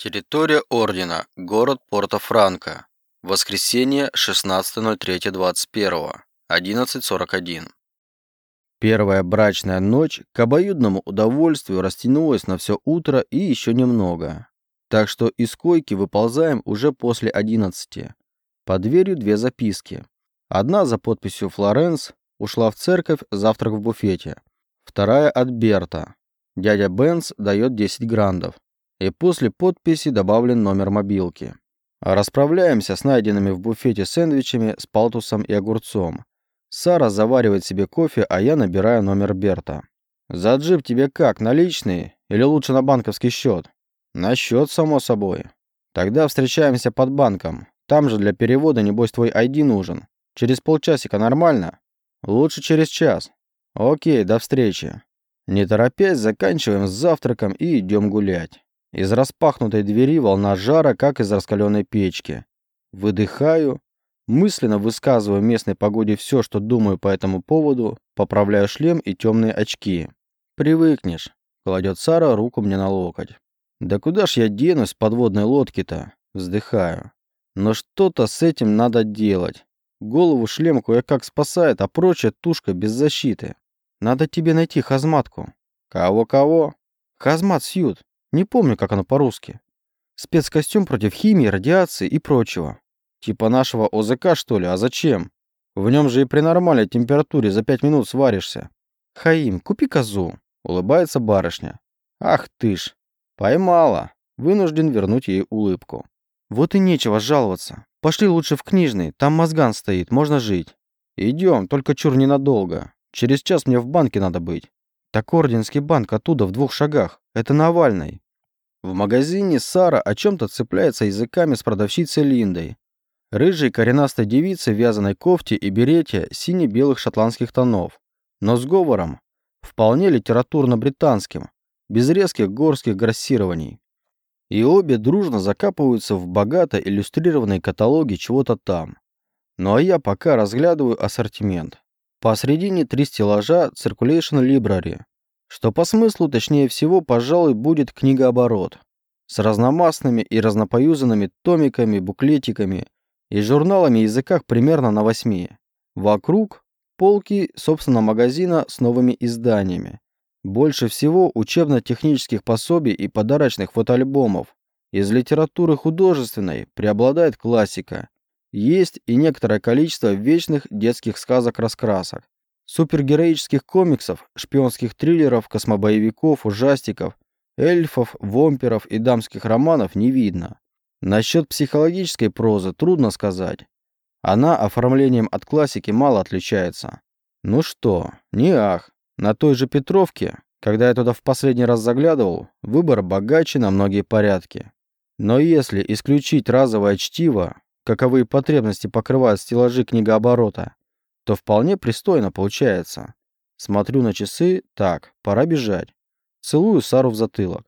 Территория Ордена. Город Порто-Франко. Воскресенье, 16.03.21. 11.41. Первая брачная ночь к обоюдному удовольствию растянулась на все утро и еще немного. Так что из койки выползаем уже после 11. Под дверью две записки. Одна за подписью «Флоренс» ушла в церковь, завтрак в буфете. Вторая от Берта. Дядя Бенс дает 10 грандов и после подписи добавлен номер мобилки. Расправляемся с найденными в буфете сэндвичами с палтусом и огурцом. Сара заваривает себе кофе, а я набираю номер Берта. «За джип тебе как, наличные или лучше на банковский счет?» «На счет, само собой. Тогда встречаемся под банком. Там же для перевода, небось, твой ID нужен. Через полчасика нормально?» «Лучше через час». «Окей, до встречи». Не торопясь, заканчиваем с завтраком и идем гулять. Из распахнутой двери волна жара, как из раскаленной печки. Выдыхаю, мысленно высказываю местной погоде все, что думаю по этому поводу, поправляю шлем и темные очки. «Привыкнешь», — кладет Сара руку мне на локоть. «Да куда ж я денусь с подводной лодки-то?» Вздыхаю. «Но что-то с этим надо делать. Голову шлем кое-как спасает, а прочая тушка без защиты. Надо тебе найти хазматку». «Кого-кого?» «Хазмат Сьют. Не помню, как оно по-русски. Спецкостюм против химии, радиации и прочего. Типа нашего ОЗК, что ли? А зачем? В нем же и при нормальной температуре за пять минут сваришься. Хаим, купи козу. Улыбается барышня. Ах ты ж. Поймала. Вынужден вернуть ей улыбку. Вот и нечего жаловаться. Пошли лучше в книжный, там мозган стоит, можно жить. Идем, только чур ненадолго. Через час мне в банке надо быть. Так Орденский банк оттуда в двух шагах. Это Навальный. В магазине Сара о чем-то цепляется языками с продавщицей Линдой. Рыжей коренастой девицы в вязаной кофте и берете сине-белых шотландских тонов. Но с говором, вполне литературно-британским, без резких горских грассирований. И обе дружно закапываются в богато иллюстрированные каталоги чего-то там. Ну а я пока разглядываю ассортимент. Посредине три стеллажа Circulation Library, что по смыслу, точнее всего, пожалуй, будет книгооборот. С разномастными и разнопоюзанными томиками, буклетиками и журналами языках примерно на восьми. Вокруг полки, собственно, магазина с новыми изданиями. Больше всего учебно-технических пособий и подарочных фотоальбомов. Из литературы художественной преобладает классика, есть и некоторое количество вечных детских сказок-раскрасок. Супергероических комиксов, шпионских триллеров, космобоевиков, ужастиков, эльфов, вомперов и дамских романов не видно. Насчет психологической прозы трудно сказать. Она оформлением от классики мало отличается. Ну что, не ах. На той же Петровке, когда я туда в последний раз заглядывал, выбор богаче на многие порядки. Но если исключить разовое чтиво, каковые потребности покрывают стеллажи книгооборота, то вполне пристойно получается. Смотрю на часы, так, пора бежать. Целую Сару в затылок.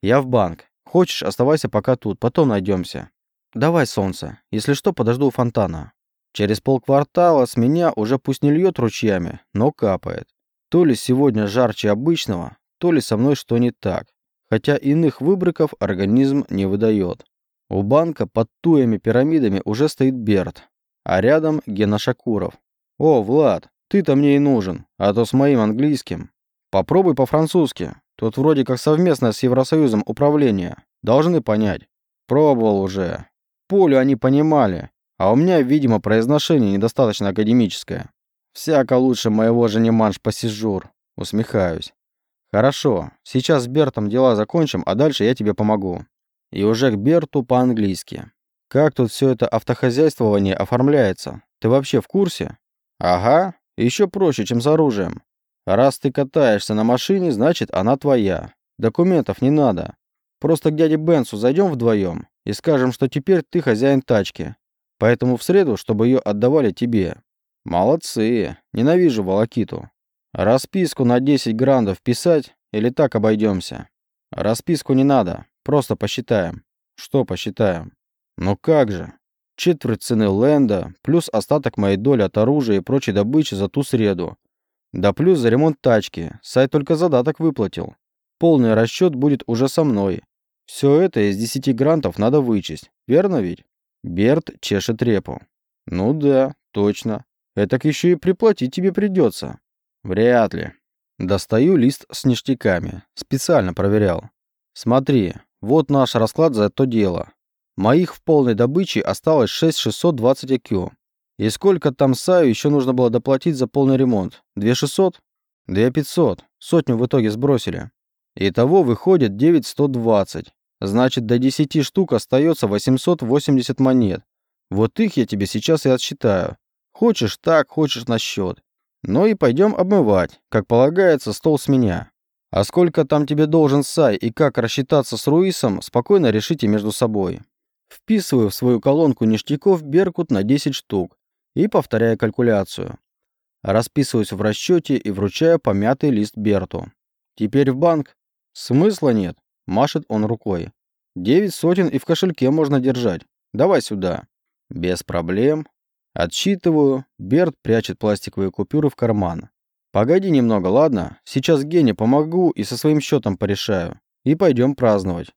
Я в банк. Хочешь, оставайся пока тут, потом найдемся. Давай, солнце. Если что, подожду у фонтана. Через полквартала с меня уже пусть не льет ручьями, но капает. То ли сегодня жарче обычного, то ли со мной что не так. Хотя иных выбрыков организм не выдает. У банка под туями пирамидами уже стоит Берт, а рядом Гена Шакуров. «О, Влад, ты-то мне и нужен, а то с моим английским. Попробуй по-французски. Тут вроде как совместное с Евросоюзом управление. Должны понять. Пробовал уже. Полю они понимали, а у меня, видимо, произношение недостаточно академическое. Всяко лучше моего же не манш пассижур. Усмехаюсь. Хорошо, сейчас с Бертом дела закончим, а дальше я тебе помогу. И уже к Берту по-английски. Как тут все это автохозяйствование оформляется? Ты вообще в курсе? Ага, еще проще, чем с оружием. Раз ты катаешься на машине, значит она твоя. Документов не надо. Просто к дяде Бенсу зайдем вдвоем и скажем, что теперь ты хозяин тачки. Поэтому в среду, чтобы ее отдавали тебе. Молодцы. Ненавижу волокиту. Расписку на 10 грандов писать или так обойдемся? Расписку не надо. Просто посчитаем. Что посчитаем? Ну как же? Четверть цены ленда, плюс остаток моей доли от оружия и прочей добычи за ту среду. Да плюс за ремонт тачки. Сайт только задаток выплатил. Полный расчет будет уже со мной. Все это из 10 грантов надо вычесть, верно ведь? Берт чешет репу. Ну да, точно. Этак еще и приплатить тебе придется. Вряд ли. Достаю лист с ништяками. Специально проверял. Смотри, вот наш расклад за это дело. Моих в полной добыче осталось 6620 IQ. И сколько там Саю еще нужно было доплатить за полный ремонт? 2600? 2500. Сотню в итоге сбросили. Итого выходит 9120. Значит, до 10 штук остается 880 монет. Вот их я тебе сейчас и отсчитаю. Хочешь так, хочешь на счет. Ну и пойдем обмывать, как полагается, стол с меня. А сколько там тебе должен Сай и как рассчитаться с Руисом, спокойно решите между собой. Вписываю в свою колонку ништяков Беркут на 10 штук и повторяю калькуляцию. Расписываюсь в расчете и вручаю помятый лист Берту. Теперь в банк? Смысла нет, машет он рукой. Девять сотен и в кошельке можно держать. Давай сюда. Без проблем. Отсчитываю. Берт прячет пластиковые купюры в карман. Погоди немного, ладно? Сейчас Гене помогу и со своим счетом порешаю. И пойдем праздновать.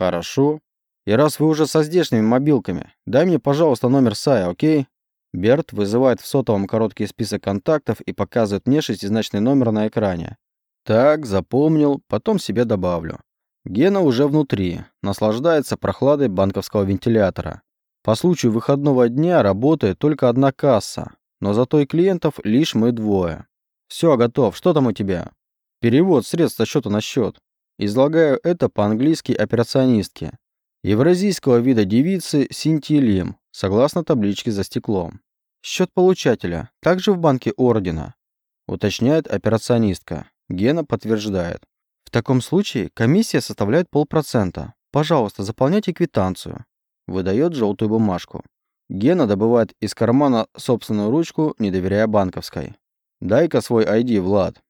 Хорошо. И раз вы уже со здешними мобилками, дай мне, пожалуйста, номер Сая, окей? Берт вызывает в сотовом короткий список контактов и показывает мне шестизначный номер на экране. Так, запомнил, потом себе добавлю. Гена уже внутри, наслаждается прохладой банковского вентилятора. По случаю выходного дня работает только одна касса, но зато и клиентов лишь мы двое. Все, готов. Что там у тебя? Перевод средств со счета на счет. Излагаю это по-английски операционистке. Евразийского вида девицы Синтии Лим, согласно табличке за стеклом. Счет получателя, также в банке Ордена. Уточняет операционистка. Гена подтверждает. В таком случае комиссия составляет полпроцента. Пожалуйста, заполняйте квитанцию. Выдает желтую бумажку. Гена добывает из кармана собственную ручку, не доверяя банковской. «Дай-ка свой ID, Влад».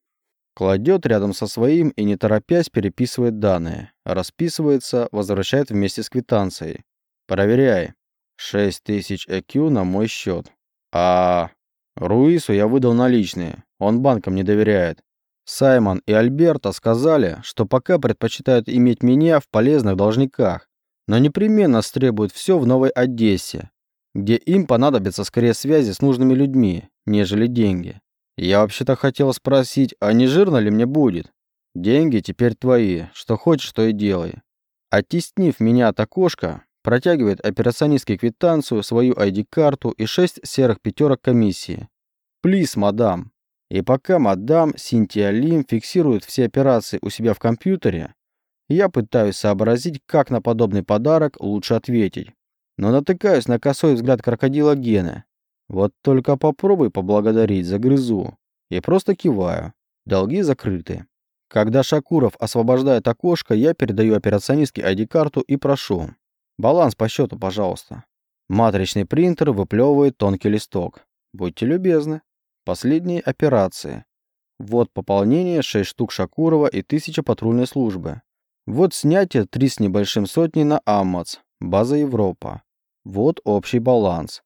Кладет рядом со своим и, не торопясь, переписывает данные. Расписывается, возвращает вместе с квитанцией. «Проверяй. 6000 EQ на мой счет. А Руису я выдал наличные. Он банкам не доверяет. Саймон и Альберта сказали, что пока предпочитают иметь меня в полезных должниках, но непременно стребуют все в Новой Одессе, где им понадобятся скорее связи с нужными людьми, нежели деньги. Я вообще-то хотел спросить, а не жирно ли мне будет? Деньги теперь твои, что хочешь, то и делай. Оттеснив меня от окошка, протягивает операционистке квитанцию, свою ID-карту и шесть серых пятерок комиссии. «Плиз, мадам, и пока мадам Синтия Лим фиксирует все операции у себя в компьютере, я пытаюсь сообразить, как на подобный подарок лучше ответить. Но натыкаюсь на косой взгляд крокодила Гены. Вот только попробуй поблагодарить, загрызу. И просто киваю. Долги закрыты. Когда Шакуров освобождает окошко, я передаю операционистке ID-карту и прошу. Баланс по счету, пожалуйста. Матричный принтер выплевывает тонкий листок. Будьте любезны. Последние операции. Вот пополнение 6 штук Шакурова и 1000 патрульной службы. Вот снятие 3 с небольшим сотни на Аммац, база Европа. Вот общий баланс.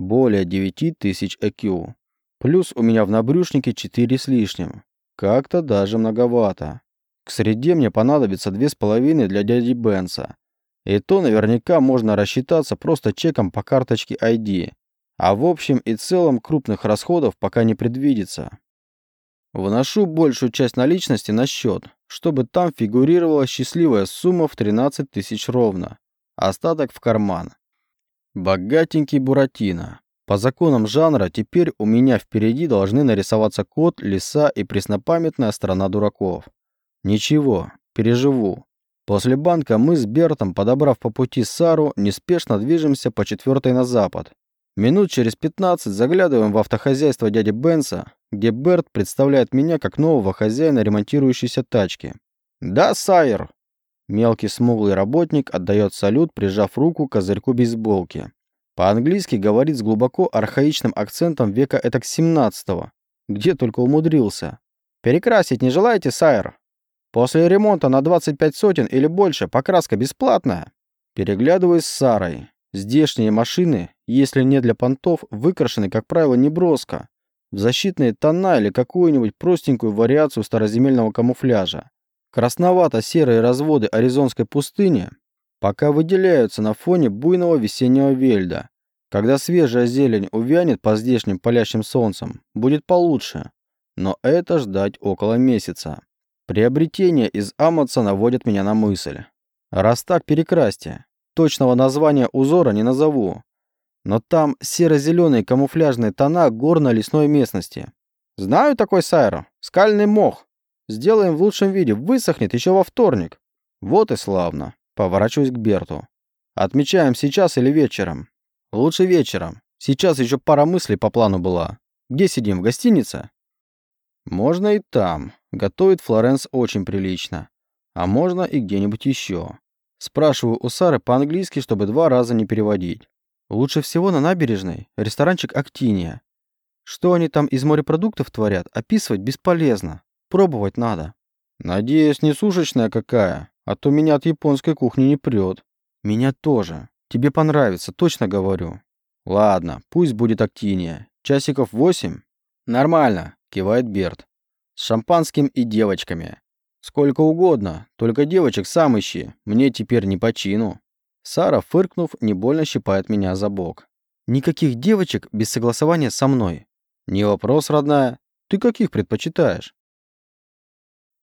Более 9000 ЭКЮ. Плюс у меня в набрюшнике 4 с лишним. Как-то даже многовато. К среде мне понадобится 2,5 для дяди Бенса. И то наверняка можно рассчитаться просто чеком по карточке ID. А в общем и целом крупных расходов пока не предвидится. Вношу большую часть наличности на счет, чтобы там фигурировала счастливая сумма в 13 тысяч ровно. Остаток в карман. Богатенький Буратино. По законам жанра теперь у меня впереди должны нарисоваться кот, лиса и преснопамятная страна дураков. Ничего, переживу. После банка мы с Бертом, подобрав по пути Сару, неспешно движемся по четвертой на запад. Минут через 15 заглядываем в автохозяйство дяди Бенса, где Берт представляет меня как нового хозяина ремонтирующейся тачки. «Да, сайр!» Мелкий смуглый работник отдает салют, прижав руку к козырьку бейсболки. По-английски говорит с глубоко архаичным акцентом века этак 17-го. Где только умудрился. «Перекрасить не желаете, сайр?» «После ремонта на 25 сотен или больше покраска бесплатная?» Переглядываюсь с Сарой. Здешние машины, если не для понтов, выкрашены, как правило, неброско, в защитные тона или какую-нибудь простенькую вариацию староземельного камуфляжа. Красновато-серые разводы Аризонской пустыни пока выделяются на фоне буйного весеннего вельда. Когда свежая зелень увянет по здешним палящим солнцем, будет получше. Но это ждать около месяца. Приобретение из Аматса наводит меня на мысль. Раз так, перекрасьте. Точного названия узора не назову. Но там серо-зеленые камуфляжные тона горно-лесной местности. Знаю такой сайро. Скальный мох. Сделаем в лучшем виде. Высохнет еще во вторник. Вот и славно. Поворачиваюсь к Берту. Отмечаем сейчас или вечером? Лучше вечером. Сейчас еще пара мыслей по плану была. Где сидим, в гостинице? Можно и там. Готовит Флоренс очень прилично. А можно и где-нибудь еще. Спрашиваю у Сары по-английски, чтобы два раза не переводить. Лучше всего на набережной ресторанчик «Актиния». Что они там из морепродуктов творят, описывать бесполезно. Пробовать надо. Надеюсь, не сушечная какая, а то меня от японской кухни не прет. Меня тоже. Тебе понравится, точно говорю. Ладно, пусть будет «Актиния». Часиков восемь? Нормально, кивает Берт. С шампанским и девочками. Сколько угодно, только девочек сам ищи, мне теперь не по чину. Сара, фыркнув, не больно щипает меня за бок. Никаких девочек без согласования со мной. Не вопрос, родная. Ты каких предпочитаешь?